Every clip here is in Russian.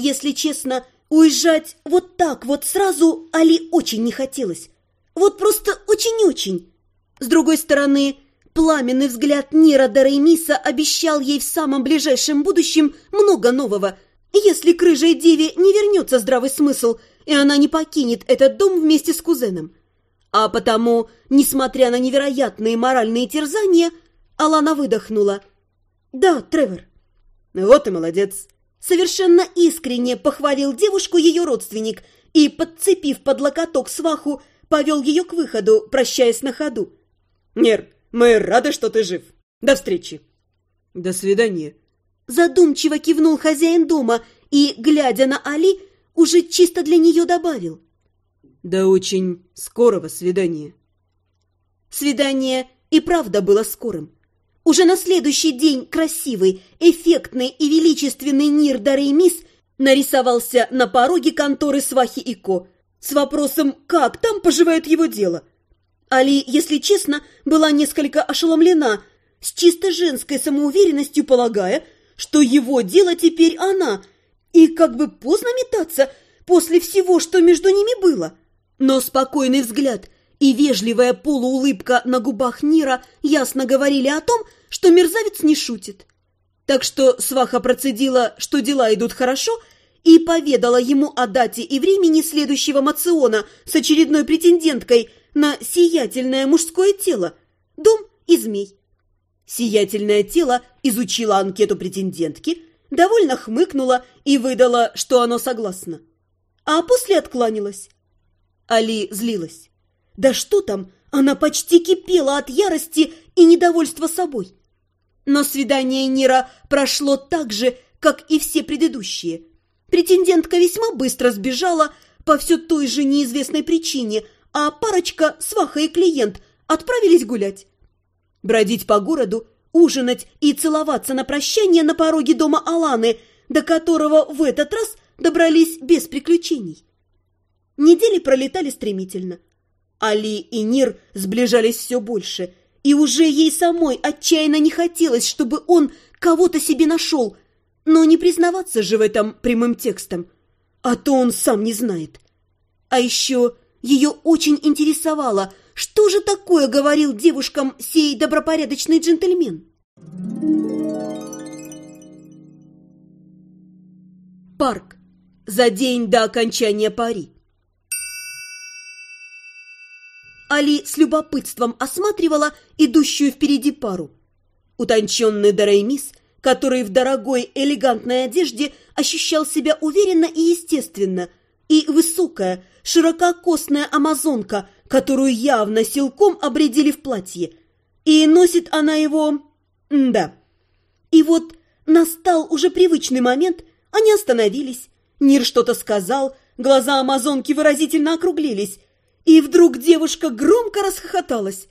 Если честно, уезжать вот так вот сразу Али очень не хотелось. Вот просто очень-очень. С другой стороны, пламенный взгляд Нира Дареймиса обещал ей в самом ближайшем будущем много нового, если к рыжей деве не вернется здравый смысл, и она не покинет этот дом вместе с кузеном. А потому, несмотря на невероятные моральные терзания, Алана выдохнула. «Да, Тревор». «Вот и молодец». Совершенно искренне похвалил девушку ее родственник и, подцепив под локоток сваху, повел ее к выходу, прощаясь на ходу. «Нер, мы рады, что ты жив. До встречи». «До свидания». Задумчиво кивнул хозяин дома и, глядя на Али, уже чисто для нее добавил. «До очень скорого свидания». Свидание и правда было скорым. Уже на следующий день красивый, эффектный и величественный Нир Дареймис нарисовался на пороге конторы Свахи и Ко с вопросом, как там поживает его дело. Али, если честно, была несколько ошеломлена, с чисто женской самоуверенностью полагая, что его дело теперь она, и как бы поздно метаться после всего, что между ними было. Но спокойный взгляд и вежливая полуулыбка на губах Нира ясно говорили о том, что мерзавец не шутит. Так что сваха процедила, что дела идут хорошо, и поведала ему о дате и времени следующего мациона с очередной претенденткой на сиятельное мужское тело, дом и змей. Сиятельное тело изучило анкету претендентки, довольно хмыкнула и выдала, что оно согласно. А после откланялась. Али злилась. Да что там, она почти кипела от ярости и недовольства собой. Но свидание Нира прошло так же, как и все предыдущие. Претендентка весьма быстро сбежала по все той же неизвестной причине, а парочка, сваха и клиент, отправились гулять. Бродить по городу, ужинать и целоваться на прощание на пороге дома Аланы, до которого в этот раз добрались без приключений. Недели пролетали стремительно. Али и Нир сближались все больше – и уже ей самой отчаянно не хотелось, чтобы он кого-то себе нашел, но не признаваться же в этом прямым текстом, а то он сам не знает. А еще ее очень интересовало, что же такое говорил девушкам сей добропорядочный джентльмен. Парк. За день до окончания пари. Али с любопытством осматривала идущую впереди пару. Утонченный Дараймис, который в дорогой элегантной одежде ощущал себя уверенно и естественно, и высокая, ширококосная амазонка, которую явно силком обредили в платье. И носит она его... да. И вот настал уже привычный момент, они остановились. Нир что-то сказал, глаза амазонки выразительно округлились, и вдруг девушка громко расхохоталась.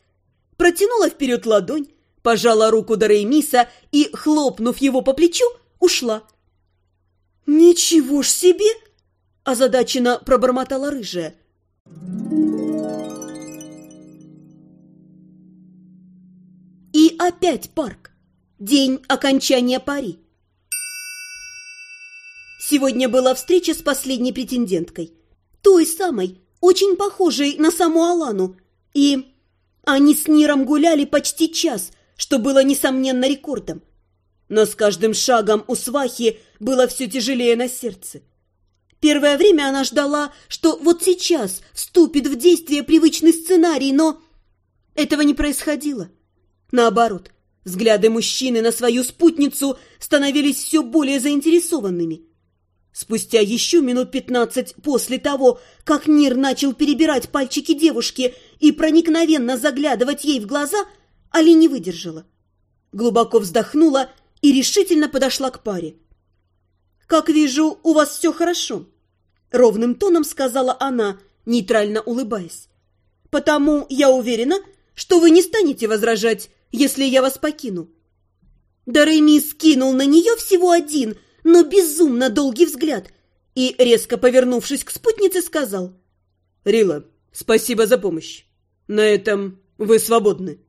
Протянула вперед ладонь, пожала руку Дореймиса и, хлопнув его по плечу, ушла. «Ничего ж себе!» – озадаченно пробормотала рыжая. И опять парк. День окончания пари. Сегодня была встреча с последней претенденткой. Той самой, очень похожей на саму Алану, и они с Ниром гуляли почти час, что было, несомненно, рекордом. Но с каждым шагом у свахи было все тяжелее на сердце. Первое время она ждала, что вот сейчас вступит в действие привычный сценарий, но этого не происходило. Наоборот, взгляды мужчины на свою спутницу становились все более заинтересованными. Спустя еще минут пятнадцать после того, как Нир начал перебирать пальчики девушки и проникновенно заглядывать ей в глаза, Али не выдержала. Глубоко вздохнула и решительно подошла к паре. «Как вижу, у вас все хорошо», — ровным тоном сказала она, нейтрально улыбаясь. «Потому я уверена, что вы не станете возражать, если я вас покину». Дареми скинул на нее всего один — но безумно долгий взгляд и, резко повернувшись к спутнице, сказал «Рила, спасибо за помощь. На этом вы свободны».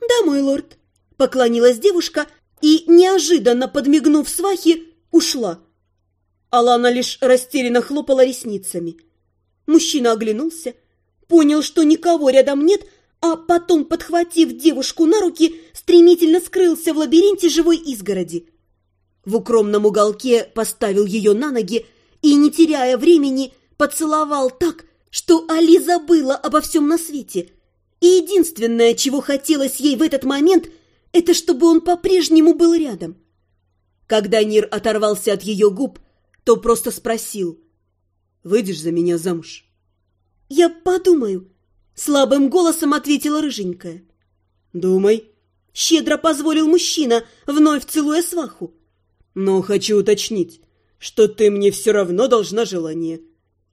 «Да, мой лорд», — поклонилась девушка и, неожиданно подмигнув свахе, ушла. Алана лишь растерянно хлопала ресницами. Мужчина оглянулся, понял, что никого рядом нет, а потом, подхватив девушку на руки, стремительно скрылся в лабиринте живой изгороди. В укромном уголке поставил ее на ноги и, не теряя времени, поцеловал так, что Али забыла обо всем на свете. И единственное, чего хотелось ей в этот момент, это чтобы он по-прежнему был рядом. Когда Нир оторвался от ее губ, то просто спросил. «Выйдешь за меня замуж?» «Я подумаю», — слабым голосом ответила рыженькая. «Думай», — щедро позволил мужчина, вновь целуя сваху. «Но хочу уточнить, что ты мне все равно должна желание.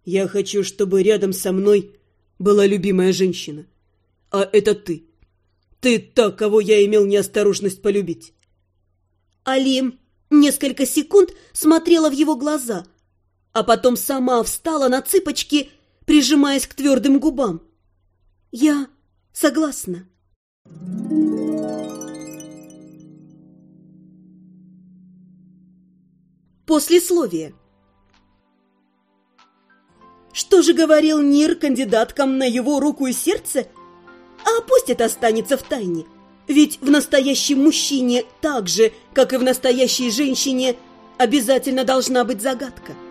Я хочу, чтобы рядом со мной была любимая женщина. А это ты. Ты та, кого я имел неосторожность полюбить». Алим несколько секунд смотрела в его глаза, а потом сама встала на цыпочки, прижимаясь к твердым губам. «Я согласна». Послесловие. Что же говорил Нир кандидаткам на его руку и сердце? А пусть это останется в тайне. Ведь в настоящем мужчине так же, как и в настоящей женщине, обязательно должна быть загадка –